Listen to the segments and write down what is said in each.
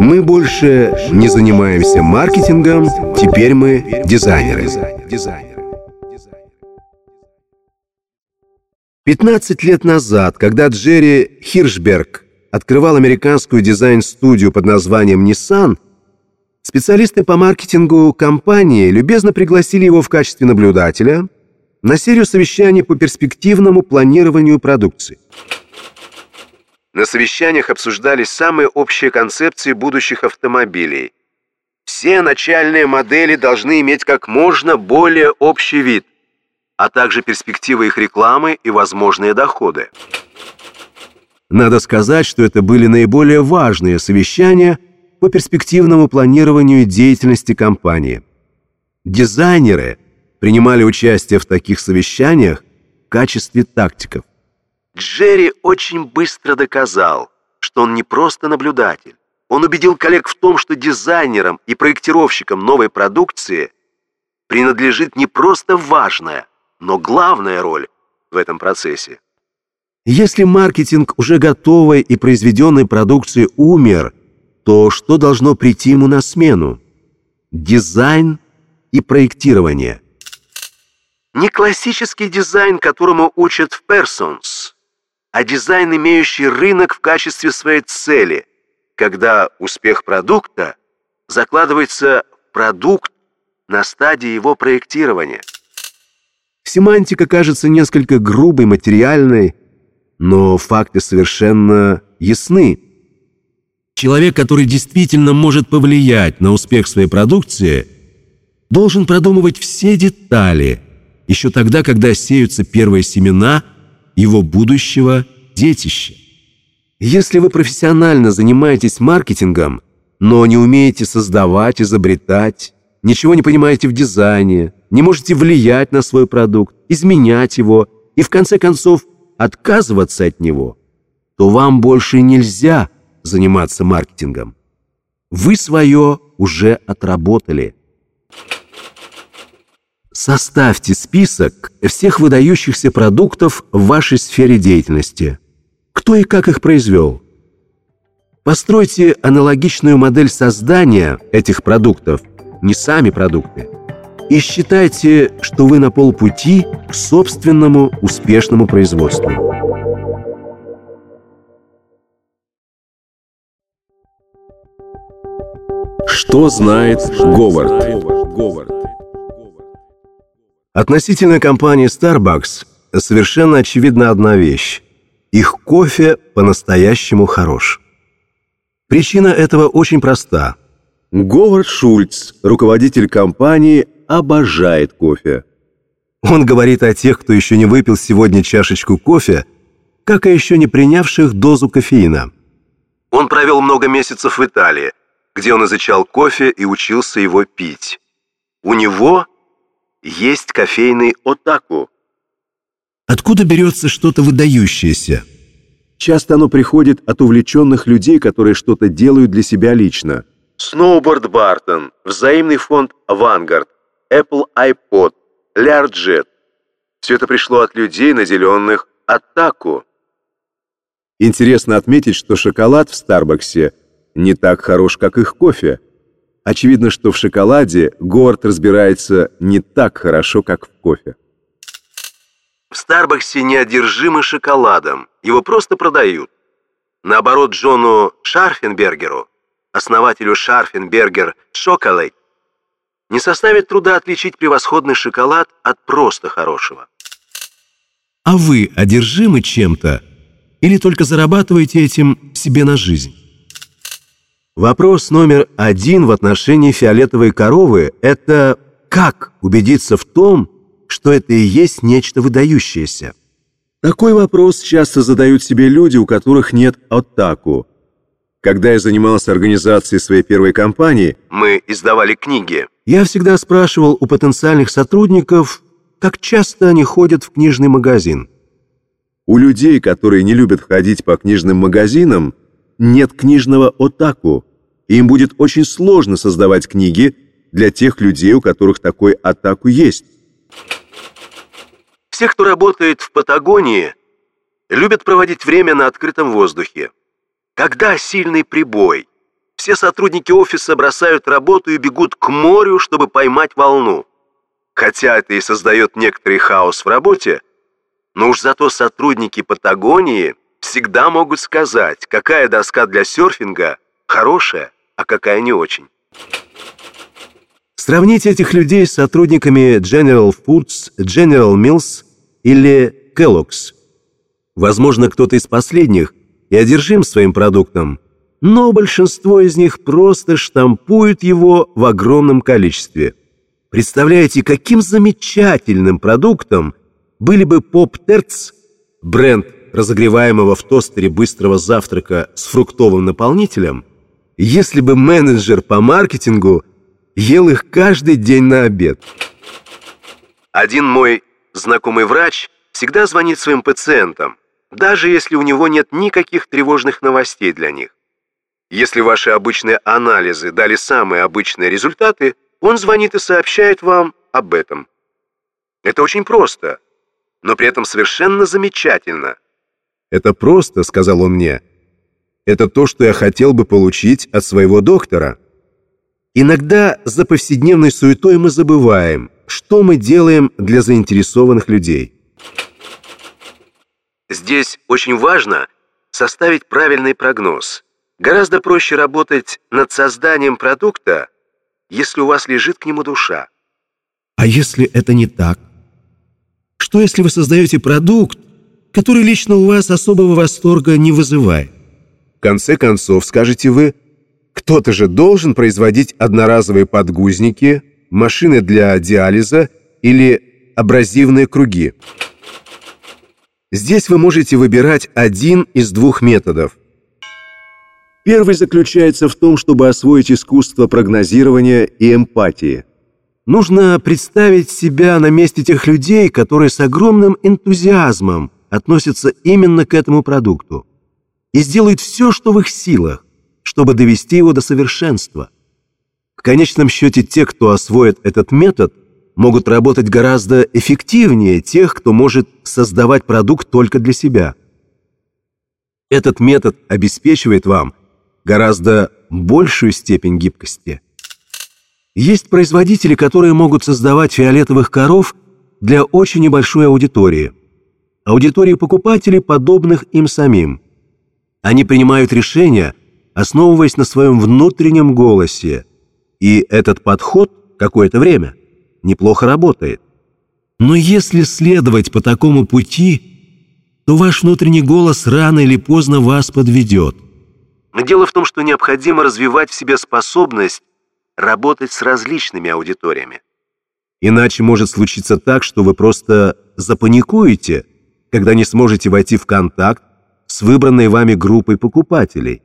Мы больше не занимаемся маркетингом, теперь мы дизайнеры. 15 лет назад, когда Джерри Хиршберг открывал американскую дизайн-студию под названием Nissan, специалисты по маркетингу компании любезно пригласили его в качестве наблюдателя на серию совещаний по перспективному планированию продукции. На совещаниях обсуждались самые общие концепции будущих автомобилей. Все начальные модели должны иметь как можно более общий вид, а также перспективы их рекламы и возможные доходы. Надо сказать, что это были наиболее важные совещания по перспективному планированию деятельности компании. Дизайнеры принимали участие в таких совещаниях в качестве тактиков. Джерри очень быстро доказал, что он не просто наблюдатель. Он убедил коллег в том, что дизайнерам и проектировщикам новой продукции принадлежит не просто важная, но главная роль в этом процессе. Если маркетинг уже готовой и произведенной продукции умер, то что должно прийти ему на смену? Дизайн и проектирование. Не классический дизайн, которому учат в Persons, а дизайн, имеющий рынок в качестве своей цели, когда успех продукта закладывается в продукт на стадии его проектирования. Семантика кажется несколько грубой, материальной, но факты совершенно ясны. Человек, который действительно может повлиять на успех своей продукции, должен продумывать все детали, еще тогда, когда сеются первые семена его будущего детища. Если вы профессионально занимаетесь маркетингом, но не умеете создавать, изобретать, ничего не понимаете в дизайне, не можете влиять на свой продукт, изменять его и, в конце концов, отказываться от него, то вам больше нельзя заниматься маркетингом. Вы свое уже отработали. Составьте список всех выдающихся продуктов в вашей сфере деятельности. Кто и как их произвел? Постройте аналогичную модель создания этих продуктов, не сами продукты, и считайте, что вы на полпути к собственному успешному производству. Что знает Говард? Относительно компании Starbucks совершенно очевидна одна вещь. Их кофе по-настоящему хорош. Причина этого очень проста. Говард Шульц, руководитель компании, обожает кофе. Он говорит о тех, кто еще не выпил сегодня чашечку кофе, как о еще не принявших дозу кофеина. Он провел много месяцев в Италии, где он изучал кофе и учился его пить. У него есть кофейный отаку. Откуда берется что-то выдающееся? Часто оно приходит от увлеченных людей, которые что-то делают для себя лично. Сноуборд Бартон, взаимный фонд Vanguard, Apple iPod, Learjet. Все это пришло от людей, наделенных атаку. Интересно отметить, что шоколад в Старбаксе не так хорош, как их кофе. Очевидно, что в шоколаде Говард разбирается не так хорошо, как в кофе. В Старбаксе неодержимы шоколадом, его просто продают. Наоборот, Джону Шарфенбергеру, основателю Шарфенбергер Шоколейт, не составит труда отличить превосходный шоколад от просто хорошего. А вы одержимы чем-то или только зарабатываете этим себе на жизнь? Вопрос номер один в отношении фиолетовой коровы – это как убедиться в том, что это и есть нечто выдающееся? Такой вопрос часто задают себе люди, у которых нет оттаку. Когда я занимался организацией своей первой компании, мы издавали книги. Я всегда спрашивал у потенциальных сотрудников, как часто они ходят в книжный магазин. У людей, которые не любят ходить по книжным магазинам, нет книжного отаку, и им будет очень сложно создавать книги для тех людей, у которых такой атаку есть. Все, кто работает в Патагонии, любят проводить время на открытом воздухе. Когда сильный прибой, все сотрудники офиса бросают работу и бегут к морю, чтобы поймать волну. Хотя это и создает некоторый хаос в работе, но уж зато сотрудники Патагонии всегда могут сказать, какая доска для серфинга хорошая, а какая не очень. Сравните этих людей с сотрудниками General Foods, General Mills или Kellogg's. Возможно, кто-то из последних и одержим своим продуктом, но большинство из них просто штампуют его в огромном количестве. Представляете, каким замечательным продуктом были бы поп-терц, бренд разогреваемого в тостере быстрого завтрака с фруктовым наполнителем, если бы менеджер по маркетингу ел их каждый день на обед. Один мой знакомый врач всегда звонит своим пациентам, даже если у него нет никаких тревожных новостей для них. Если ваши обычные анализы дали самые обычные результаты, он звонит и сообщает вам об этом. Это очень просто, но при этом совершенно замечательно. «Это просто», — сказал он мне. «Это то, что я хотел бы получить от своего доктора». Иногда за повседневной суетой мы забываем, что мы делаем для заинтересованных людей. Здесь очень важно составить правильный прогноз. Гораздо проще работать над созданием продукта, если у вас лежит к нему душа. А если это не так? Что если вы создаете продукт, который лично у вас особого восторга не вызывает? В конце концов, скажете вы, кто-то же должен производить одноразовые подгузники, машины для диализа или абразивные круги. Здесь вы можете выбирать один из двух методов. Первый заключается в том, чтобы освоить искусство прогнозирования и эмпатии. Нужно представить себя на месте тех людей, которые с огромным энтузиазмом относятся именно к этому продукту и сделают все, что в их силах, чтобы довести его до совершенства. В конечном счете, те, кто освоит этот метод – могут работать гораздо эффективнее тех, кто может создавать продукт только для себя. Этот метод обеспечивает вам гораздо большую степень гибкости. Есть производители, которые могут создавать фиолетовых коров для очень небольшой аудитории. Аудитории покупателей, подобных им самим. Они принимают решения, основываясь на своем внутреннем голосе, и этот подход какое-то время неплохо работает. Но если следовать по такому пути, то ваш внутренний голос рано или поздно вас подведет. Дело в том, что необходимо развивать в себе способность работать с различными аудиториями. Иначе может случиться так, что вы просто запаникуете, когда не сможете войти в контакт с выбранной вами группой покупателей.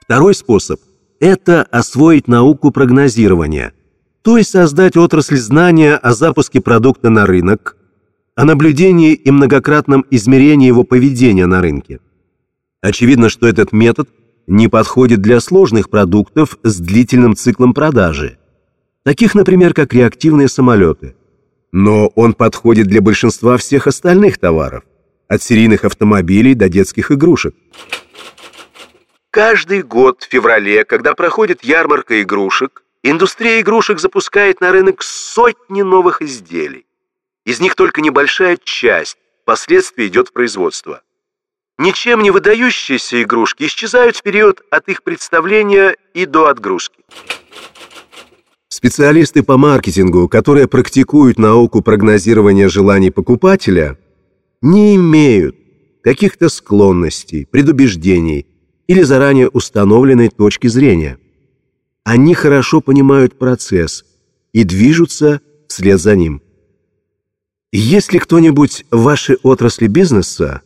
Второй способ – это освоить науку прогнозирования – то есть создать отрасль знания о запуске продукта на рынок, о наблюдении и многократном измерении его поведения на рынке. Очевидно, что этот метод не подходит для сложных продуктов с длительным циклом продажи, таких, например, как реактивные самолеты. Но он подходит для большинства всех остальных товаров, от серийных автомобилей до детских игрушек. Каждый год в феврале, когда проходит ярмарка игрушек, Индустрия игрушек запускает на рынок сотни новых изделий. Из них только небольшая часть впоследствии идет в производство. Ничем не выдающиеся игрушки исчезают в период от их представления и до отгрузки. Специалисты по маркетингу, которые практикуют науку прогнозирования желаний покупателя, не имеют каких-то склонностей, предубеждений или заранее установленной точки зрения. Они хорошо понимают процесс и движутся вслед за ним. Если кто-нибудь в вашей отрасли бизнеса,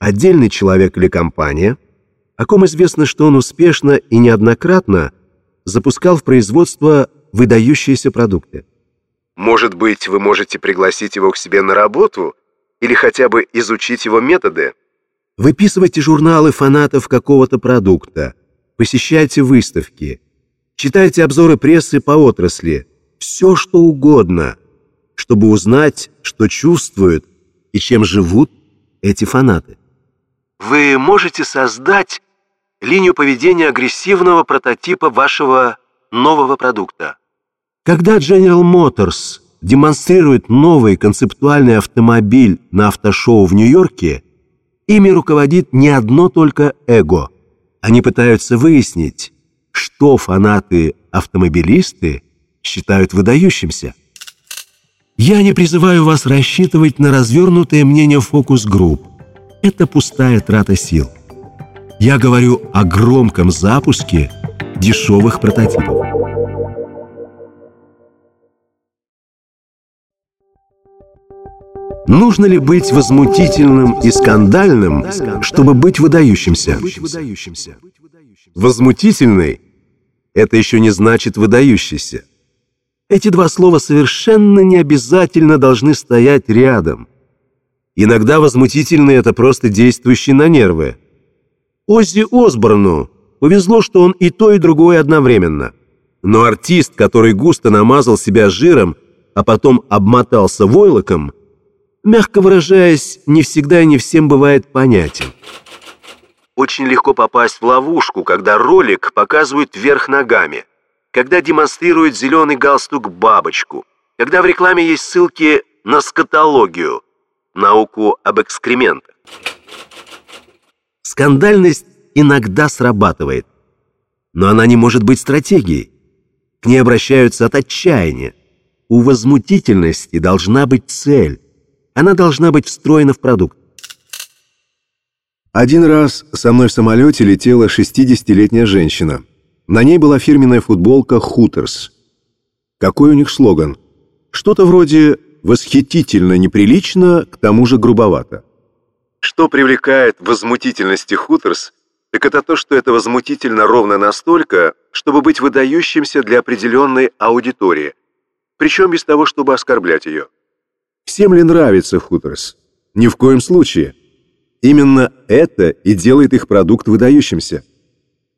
отдельный человек или компания, о ком известно, что он успешно и неоднократно запускал в производство выдающиеся продукты. Может быть, вы можете пригласить его к себе на работу или хотя бы изучить его методы? Выписывайте журналы фанатов какого-то продукта, посещайте выставки – Читайте обзоры прессы по отрасли, все что угодно, чтобы узнать, что чувствуют и чем живут эти фанаты. Вы можете создать линию поведения агрессивного прототипа вашего нового продукта. Когда General Motors демонстрирует новый концептуальный автомобиль на автошоу в Нью-Йорке, ими руководит не одно только эго. Они пытаются выяснить, что фанаты-автомобилисты считают выдающимся. Я не призываю вас рассчитывать на развернутое мнение фокус-групп. Это пустая трата сил. Я говорю о громком запуске дешевых прототипов. Нужно ли быть возмутительным и скандальным, чтобы быть выдающимся? Возмутительный – это еще не значит выдающийся. Эти два слова совершенно не обязательно должны стоять рядом. Иногда возмутительный – это просто действующий на нервы. Оззи Осборну повезло, что он и то, и другое одновременно. Но артист, который густо намазал себя жиром, а потом обмотался войлоком – мягко выражаясь, не всегда и не всем бывает понятен. Очень легко попасть в ловушку, когда ролик показывают вверх ногами, когда демонстрирует зеленый галстук бабочку, когда в рекламе есть ссылки на скатологию, науку об экскрементах. Скандальность иногда срабатывает, но она не может быть стратегией. К ней обращаются от отчаяния. У возмутительности должна быть цель. Она должна быть встроена в продукт. Один раз со мной в самолете летела 60-летняя женщина. На ней была фирменная футболка «Хутерс». Какой у них слоган? Что-то вроде «восхитительно неприлично, к тому же грубовато». Что привлекает возмутительности «Хутерс», так это то, что это возмутительно ровно настолько, чтобы быть выдающимся для определенной аудитории, причем без того, чтобы оскорблять ее. Всем ли нравится Хуторс? Ни в коем случае. Именно это и делает их продукт выдающимся.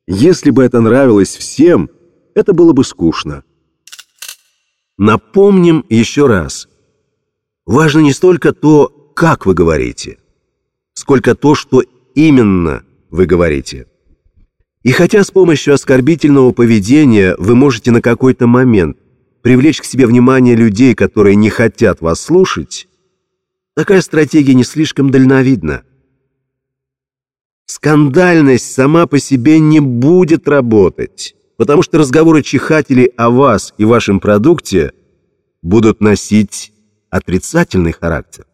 Если бы это нравилось всем, это было бы скучно. Напомним еще раз. Важно не столько то, как вы говорите, сколько то, что именно вы говорите. И хотя с помощью оскорбительного поведения вы можете на какой-то момент привлечь к себе внимание людей, которые не хотят вас слушать, такая стратегия не слишком дальновидна. Скандальность сама по себе не будет работать, потому что разговоры чихателей о вас и вашем продукте будут носить отрицательный характер.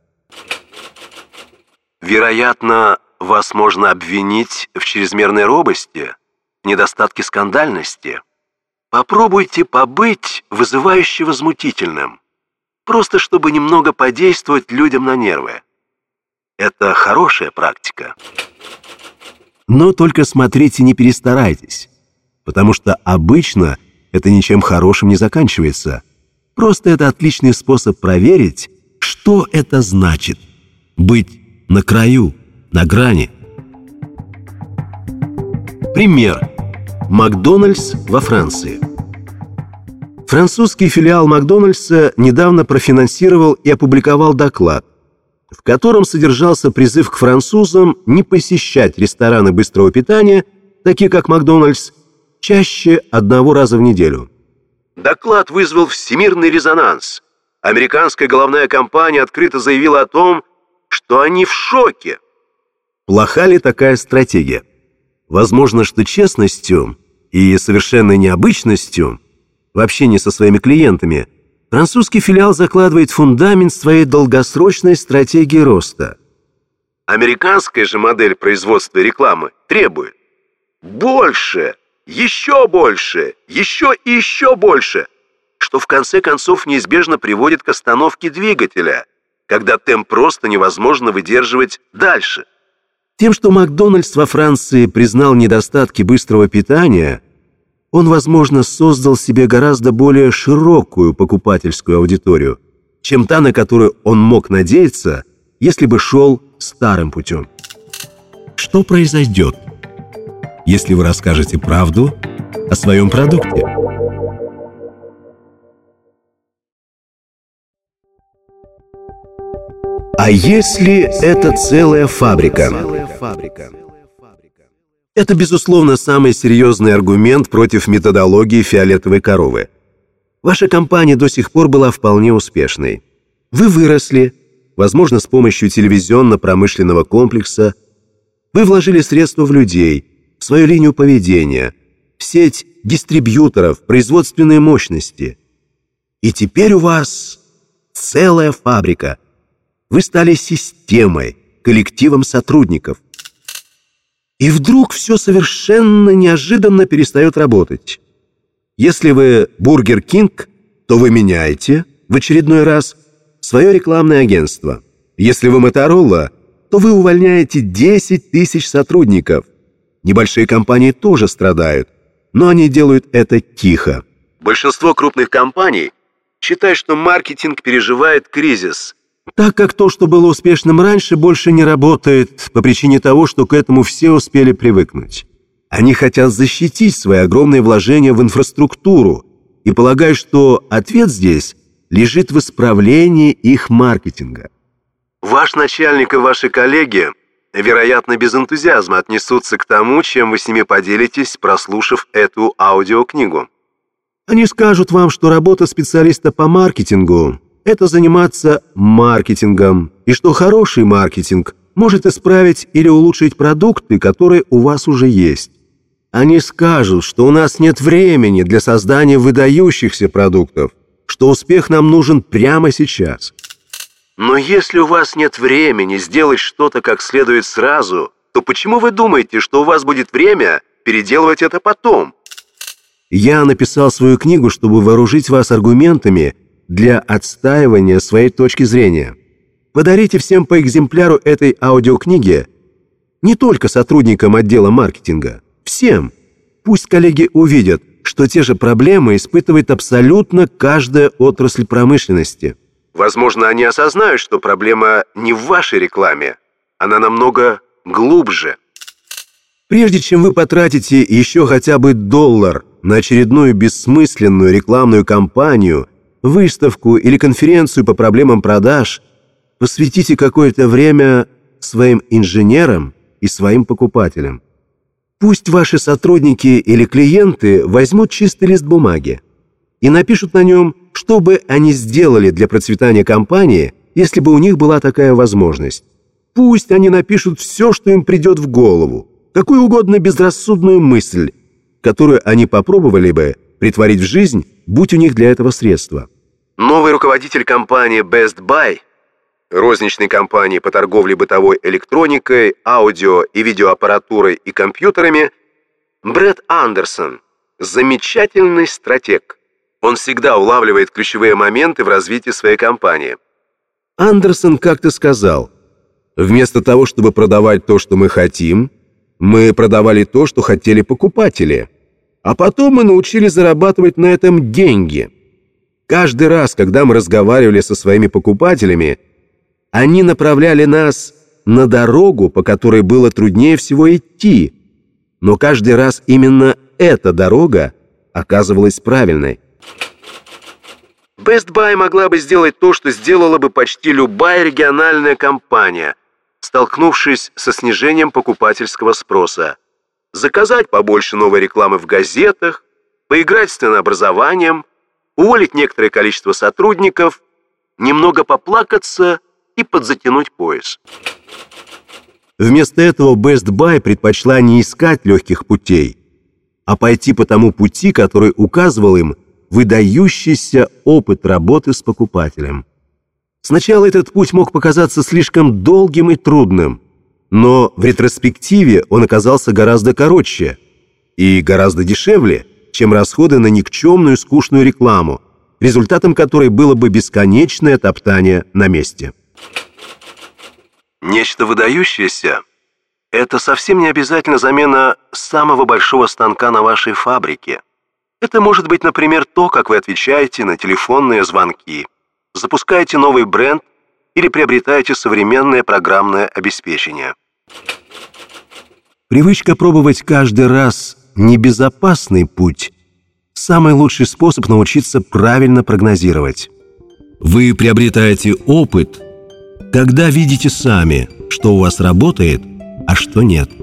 Вероятно, вас можно обвинить в чрезмерной робости, недостатке скандальности – Попробуйте побыть вызывающе возмутительным, просто чтобы немного подействовать людям на нервы. Это хорошая практика. Но только смотрите, не перестарайтесь, потому что обычно это ничем хорошим не заканчивается. Просто это отличный способ проверить, что это значит – быть на краю, на грани. Пример – Макдональдс во Франции. Французский филиал Макдональдса недавно профинансировал и опубликовал доклад, в котором содержался призыв к французам не посещать рестораны быстрого питания, такие как Макдональдс, чаще одного раза в неделю. Доклад вызвал всемирный резонанс. Американская головная компания открыто заявила о том, что они в шоке. Плоха ли такая стратегия? Возможно, что честностью и совершенной необычностью в общении со своими клиентами французский филиал закладывает фундамент своей долгосрочной стратегии роста. Американская же модель производства рекламы требует больше, еще больше, еще и еще больше, что в конце концов неизбежно приводит к остановке двигателя, когда темп просто невозможно выдерживать дальше – тем, что Макдональдс во Франции признал недостатки быстрого питания, он, возможно, создал себе гораздо более широкую покупательскую аудиторию, чем та, на которую он мог надеяться, если бы шел старым путем. Что произойдет, если вы расскажете правду о своем продукте? А если это целая фабрика? Это, безусловно, самый серьезный аргумент против методологии фиолетовой коровы. Ваша компания до сих пор была вполне успешной. Вы выросли, возможно, с помощью телевизионно-промышленного комплекса. Вы вложили средства в людей, в свою линию поведения, в сеть дистрибьюторов, производственные мощности. И теперь у вас целая фабрика. Вы стали системой, коллективом сотрудников. И вдруг все совершенно неожиданно перестает работать. Если вы Бургер Кинг, то вы меняете в очередной раз свое рекламное агентство. Если вы Моторола, то вы увольняете 10 тысяч сотрудников. Небольшие компании тоже страдают, но они делают это тихо. Большинство крупных компаний считают, что маркетинг переживает кризис, так как то, что было успешным раньше, больше не работает по причине того, что к этому все успели привыкнуть. Они хотят защитить свои огромные вложения в инфраструктуру и полагают, что ответ здесь лежит в исправлении их маркетинга. Ваш начальник и ваши коллеги, вероятно, без энтузиазма отнесутся к тому, чем вы с ними поделитесь, прослушав эту аудиокнигу. Они скажут вам, что работа специалиста по маркетингу – это заниматься маркетингом, и что хороший маркетинг может исправить или улучшить продукты, которые у вас уже есть. Они скажут, что у нас нет времени для создания выдающихся продуктов, что успех нам нужен прямо сейчас. Но если у вас нет времени сделать что-то как следует сразу, то почему вы думаете, что у вас будет время переделывать это потом? Я написал свою книгу, чтобы вооружить вас аргументами для отстаивания своей точки зрения. Подарите всем по экземпляру этой аудиокниги не только сотрудникам отдела маркетинга, всем. Пусть коллеги увидят, что те же проблемы испытывает абсолютно каждая отрасль промышленности. Возможно, они осознают, что проблема не в вашей рекламе, она намного глубже. Прежде чем вы потратите еще хотя бы доллар на очередную бессмысленную рекламную кампанию, выставку или конференцию по проблемам продаж, посвятите какое-то время своим инженерам и своим покупателям. Пусть ваши сотрудники или клиенты возьмут чистый лист бумаги и напишут на нем, что бы они сделали для процветания компании, если бы у них была такая возможность. Пусть они напишут все, что им придет в голову, какую угодно безрассудную мысль, которую они попробовали бы притворить в жизнь, будь у них для этого средства. Новый руководитель компании Best Buy, розничной компании по торговле бытовой электроникой, аудио и видеоаппаратурой и компьютерами, Брэд Андерсон, замечательный стратег. Он всегда улавливает ключевые моменты в развитии своей компании. Андерсон как-то сказал, вместо того, чтобы продавать то, что мы хотим, мы продавали то, что хотели покупатели, а потом мы научились зарабатывать на этом деньги. Каждый раз, когда мы разговаривали со своими покупателями, они направляли нас на дорогу, по которой было труднее всего идти, но каждый раз именно эта дорога оказывалась правильной. Best Buy могла бы сделать то, что сделала бы почти любая региональная компания – столкнувшись со снижением покупательского спроса. Заказать побольше новой рекламы в газетах, поиграть с ценообразованием, уволить некоторое количество сотрудников, немного поплакаться и подзатянуть пояс. Вместо этого Best Buy предпочла не искать легких путей, а пойти по тому пути, который указывал им выдающийся опыт работы с покупателем. Сначала этот путь мог показаться слишком долгим и трудным, но в ретроспективе он оказался гораздо короче и гораздо дешевле, чем расходы на никчемную скучную рекламу, результатом которой было бы бесконечное топтание на месте. Нечто выдающееся – это совсем не обязательно замена самого большого станка на вашей фабрике. Это может быть, например, то, как вы отвечаете на телефонные звонки – запускаете новый бренд или приобретаете современное программное обеспечение. Привычка пробовать каждый раз небезопасный путь – самый лучший способ научиться правильно прогнозировать. Вы приобретаете опыт, когда видите сами, что у вас работает, а что нет –